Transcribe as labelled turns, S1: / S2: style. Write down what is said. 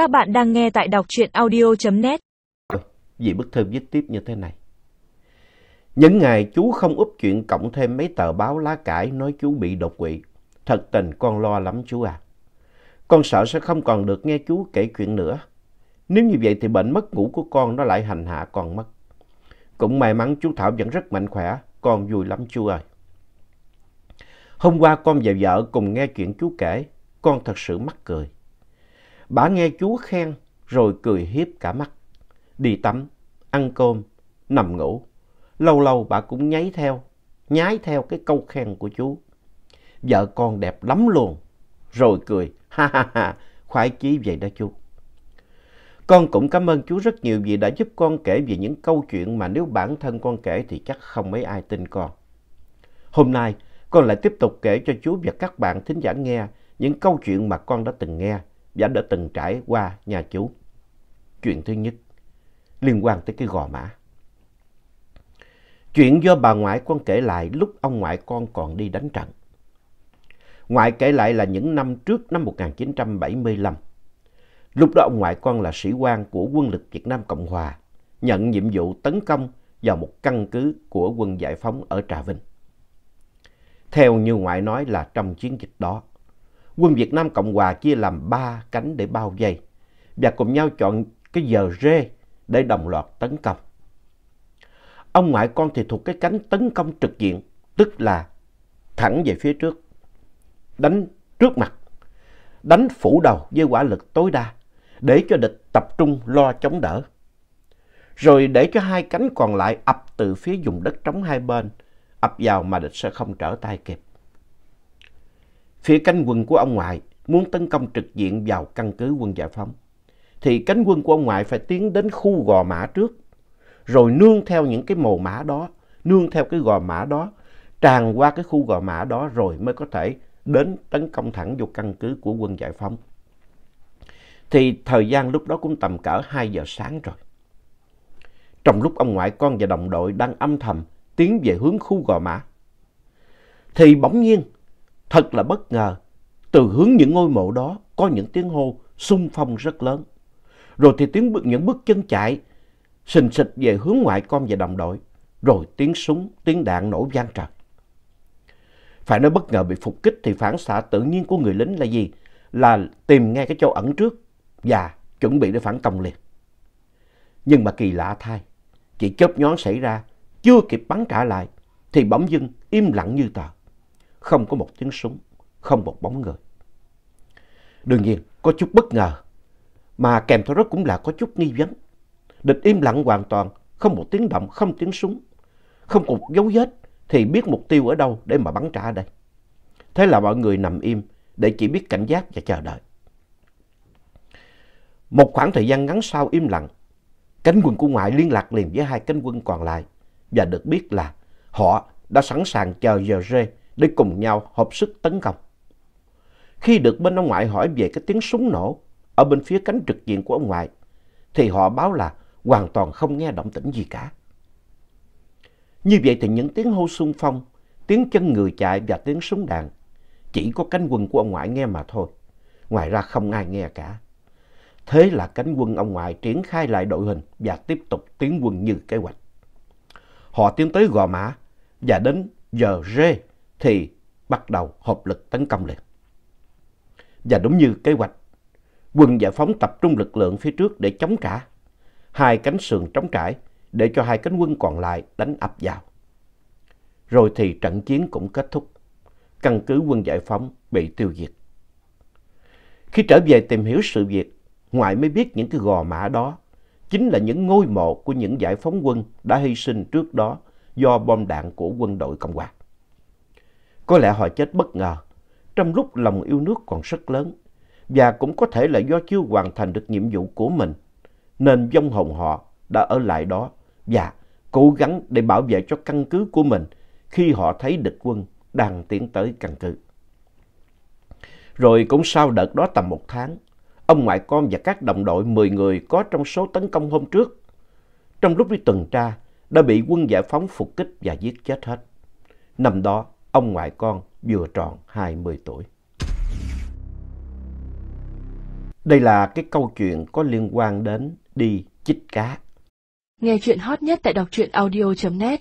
S1: Các bạn đang nghe tại đọc truyện audio.net.
S2: Vì bức thư viết tiếp như thế này. Những ngày chú không úp chuyện cộng thêm mấy tờ báo lá cải nói chú bị đột quỵ. Thật tình con lo lắm chú à. Con sợ sẽ không còn được nghe chú kể chuyện nữa. Nếu như vậy thì bệnh mất ngủ của con nó lại hành hạ con mất. Cũng may mắn chú Thảo vẫn rất mạnh khỏe. Con vui lắm chú ơi. Hôm qua con và vợ cùng nghe chuyện chú kể. Con thật sự mắc cười. Bà nghe chú khen rồi cười hiếp cả mắt. Đi tắm, ăn cơm, nằm ngủ. Lâu lâu bà cũng nháy theo, nhái theo cái câu khen của chú. Vợ con đẹp lắm luôn. Rồi cười, ha ha ha, khoái chí vậy đó chú. Con cũng cảm ơn chú rất nhiều vì đã giúp con kể về những câu chuyện mà nếu bản thân con kể thì chắc không mấy ai tin con. Hôm nay, con lại tiếp tục kể cho chú và các bạn thính giả nghe những câu chuyện mà con đã từng nghe và đã từng trải qua nhà chú. Chuyện thứ nhất, liên quan tới cái gò mã. Chuyện do bà ngoại con kể lại lúc ông ngoại con còn đi đánh trận. Ngoại kể lại là những năm trước năm 1975. Lúc đó ông ngoại con là sĩ quan của quân lực Việt Nam Cộng Hòa, nhận nhiệm vụ tấn công vào một căn cứ của quân giải phóng ở Trà Vinh. Theo như ngoại nói là trong chiến dịch đó, quân Việt Nam Cộng Hòa chia làm ba cánh để bao vây và cùng nhau chọn cái giờ rê để đồng loạt tấn công. Ông ngoại con thì thuộc cái cánh tấn công trực diện, tức là thẳng về phía trước, đánh trước mặt, đánh phủ đầu với quả lực tối đa để cho địch tập trung lo chống đỡ. Rồi để cho hai cánh còn lại ập từ phía vùng đất trống hai bên, ập vào mà địch sẽ không trở tay kịp. Phía cánh quân của ông ngoại muốn tấn công trực diện vào căn cứ quân giải phóng, thì cánh quân của ông ngoại phải tiến đến khu gò mã trước, rồi nương theo những cái mồ mã đó, nương theo cái gò mã đó, tràn qua cái khu gò mã đó rồi mới có thể đến tấn công thẳng vô căn cứ của quân giải phóng. Thì thời gian lúc đó cũng tầm cỡ 2 giờ sáng rồi. Trong lúc ông ngoại con và đồng đội đang âm thầm tiến về hướng khu gò mã, thì bỗng nhiên Thật là bất ngờ, từ hướng những ngôi mộ đó có những tiếng hô xung phong rất lớn. Rồi thì tiếng bước những bước chân chạy, xình xịch về hướng ngoại con và đồng đội. Rồi tiếng súng, tiếng đạn nổ vang trời. Phải nói bất ngờ bị phục kích thì phản xạ tự nhiên của người lính là gì? Là tìm ngay cái chỗ ẩn trước và chuẩn bị để phản công liền. Nhưng mà kỳ lạ thay, chỉ chớp nhón xảy ra, chưa kịp bắn trả lại, thì bỗng dưng im lặng như tờ không có một tiếng súng, không một bóng người. Đương nhiên, có chút bất ngờ, mà kèm theo đó cũng là có chút nghi vấn. Địch im lặng hoàn toàn, không một tiếng động, không tiếng súng, không một dấu vết, thì biết mục tiêu ở đâu để mà bắn trả đây. Thế là mọi người nằm im để chỉ biết cảnh giác và chờ đợi. Một khoảng thời gian ngắn sau im lặng, cánh quân của ngoại liên lạc liền với hai cánh quân còn lại và được biết là họ đã sẵn sàng chờ giờ rê để cùng nhau hợp sức tấn công. Khi được bên ông ngoại hỏi về cái tiếng súng nổ ở bên phía cánh trực diện của ông ngoại, thì họ báo là hoàn toàn không nghe động tĩnh gì cả. Như vậy thì những tiếng hô xung phong, tiếng chân người chạy và tiếng súng đạn chỉ có cánh quân của ông ngoại nghe mà thôi. Ngoài ra không ai nghe cả. Thế là cánh quân ông ngoại triển khai lại đội hình và tiếp tục tiến quân như kế hoạch. Họ tiến tới Gò Mã và đến giờ rê thì bắt đầu hợp lực tấn công liền. Và đúng như kế hoạch, quân giải phóng tập trung lực lượng phía trước để chống trả, hai cánh sườn trống trải để cho hai cánh quân còn lại đánh ập vào. Rồi thì trận chiến cũng kết thúc, căn cứ quân giải phóng bị tiêu diệt. Khi trở về tìm hiểu sự việc, ngoại mới biết những cái gò mã đó chính là những ngôi mộ của những giải phóng quân đã hy sinh trước đó do bom đạn của quân đội Cộng hòa. Có lẽ họ chết bất ngờ, trong lúc lòng yêu nước còn rất lớn, và cũng có thể là do chưa hoàn thành được nhiệm vụ của mình, nên vong hồn họ đã ở lại đó và cố gắng để bảo vệ cho căn cứ của mình khi họ thấy địch quân đang tiến tới căn cứ. Rồi cũng sau đợt đó tầm một tháng, ông ngoại con và các đồng đội 10 người có trong số tấn công hôm trước. Trong lúc đi tuần tra, đã bị quân giải phóng phục kích và giết chết hết. Năm đó, ông ngoại con vừa tròn 20 tuổi. Đây là cái câu chuyện có liên quan đến đi chích cá.
S1: Nghe chuyện hot nhất tại đọc truyện audio.net